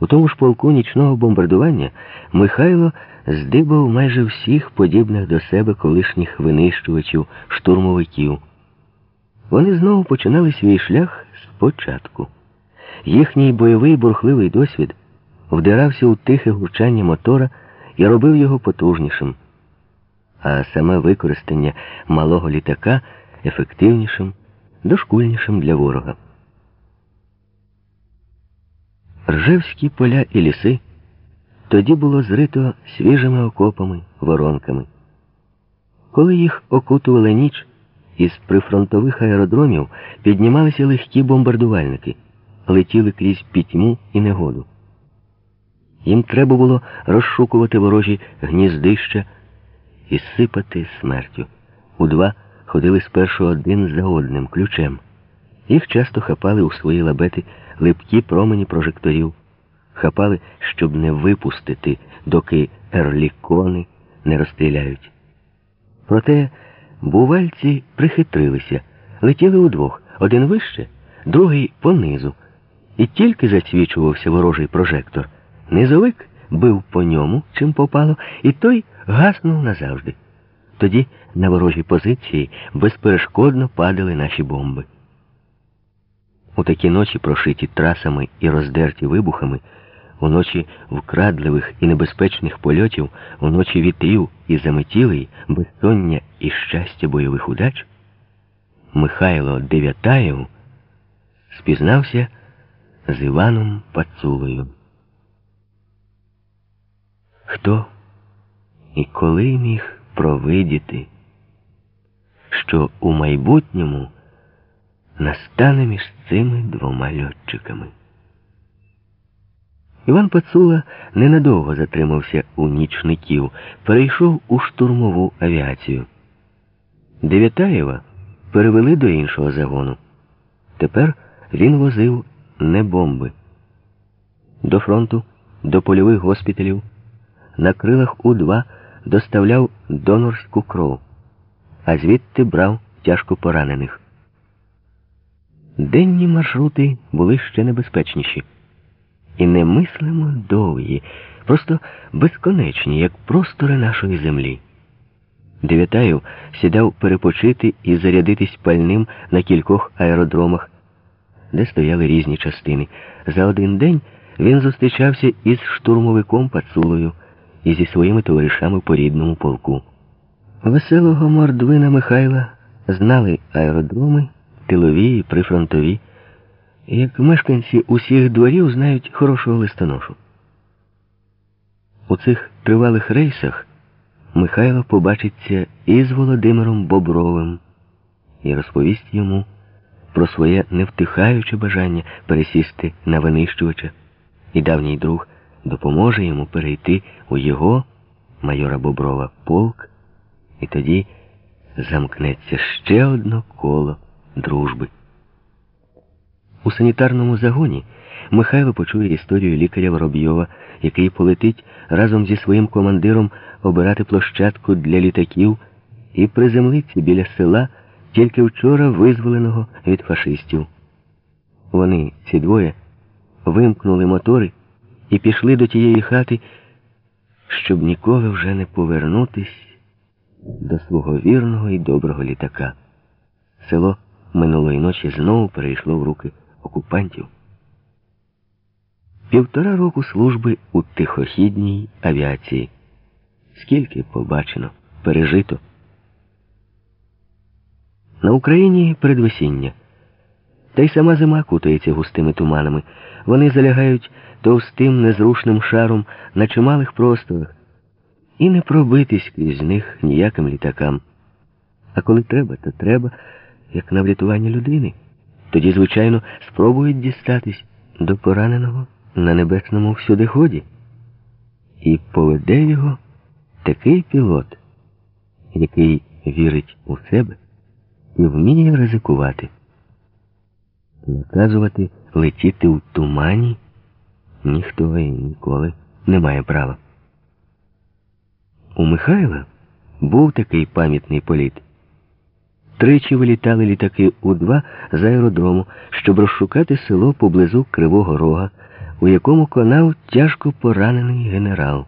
У тому ж полку нічного бомбардування Михайло здибав майже всіх подібних до себе колишніх винищувачів, штурмовиків. Вони знову починали свій шлях спочатку. Їхній бойовий бурхливий досвід вдирався у тихе гурчання мотора і робив його потужнішим, а саме використання малого літака ефективнішим, дошкульнішим для ворога. Ржевські поля і ліси тоді було зрито свіжими окопами, воронками. Коли їх окутувала ніч, із прифронтових аеродромів піднімалися легкі бомбардувальники, летіли крізь пітьму і негоду. Їм треба було розшукувати ворожі гніздища і сипати смертю. У два ходили спершу один за одним ключем. Їх часто хапали у свої лабети липкі промені прожекторів, хапали, щоб не випустити, доки ерлікони не розстріляють. Проте бувальці прихитрилися, летіли удвох, один вище, другий понизу. І тільки засвічувався ворожий прожектор. Низовик бив по ньому, чим попало, і той гаснув назавжди. Тоді на ворожі позиції безперешкодно падали наші бомби. У такі ночі, прошиті трасами і роздерті вибухами, у ночі вкрадливих і небезпечних польотів, у ночі вітрів і заметілий, безсоння і щастя бойових удач, Михайло Дев'ятаєв спізнався з Іваном Пацулою. Хто і коли міг провидіти, що у майбутньому настане між цими двома льотчиками? Іван Пацула ненадовго затримався у нічників, перейшов у штурмову авіацію. Дев'ятаєва перевели до іншого загону. Тепер він возив не бомби. До фронту, до польових госпіталів, на крилах У-2 доставляв донорську кров, а звідти брав тяжко поранених. Денні маршрути були ще небезпечніші і немислимо довгі, просто безконечні, як простори нашої землі. Дев'ятаєв сідав перепочити і зарядитись пальним на кількох аеродромах, де стояли різні частини. За один день він зустрічався із штурмовиком Пацулою і зі своїми товаришами по рідному полку. Веселого мордвина Михайла знали аеродроми, тилові і прифронтові як мешканці усіх дворів знають хорошого листоношу. У цих тривалих рейсах Михайло побачиться із Володимиром Бобровим і розповість йому про своє невтихаюче бажання пересісти на винищувача, і давній друг допоможе йому перейти у його майора Боброва полк, і тоді замкнеться ще одно коло дружби. У санітарному загоні Михайло почує історію лікаря Воробйова, який полетить разом зі своїм командиром обирати площадку для літаків і приземлиться біля села тільки вчора визволеного від фашистів. Вони, ці двоє, вимкнули мотори і пішли до тієї хати, щоб ніколи вже не повернутись до свого вірного і доброго літака. Село минулої ночі знову перейшло в руки окупантів. Півтора року служби у тихохідній авіації. Скільки побачено, пережито. На Україні передвесіння. Та й сама зима кутається густими туманами. Вони залягають товстим незрушним шаром на чималих просторах і не пробитись крізь них ніяким літакам. А коли треба, то треба, як на врятування людини. Тоді, звичайно, спробують дістатись до пораненого на небесному всюдиході. І поведе його такий пілот, який вірить у себе і вміє ризикувати. Наказувати летіти у тумані ніхто і ніколи не має права. У Михайла був такий пам'ятний політ. Тричі вилітали літаки У-2 з аеродрому, щоб розшукати село поблизу Кривого Рога. у якому конав тяжко поранений генерал.